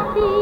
जाती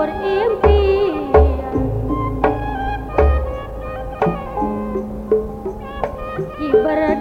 berimpian Ibarat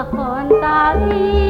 Pahon tali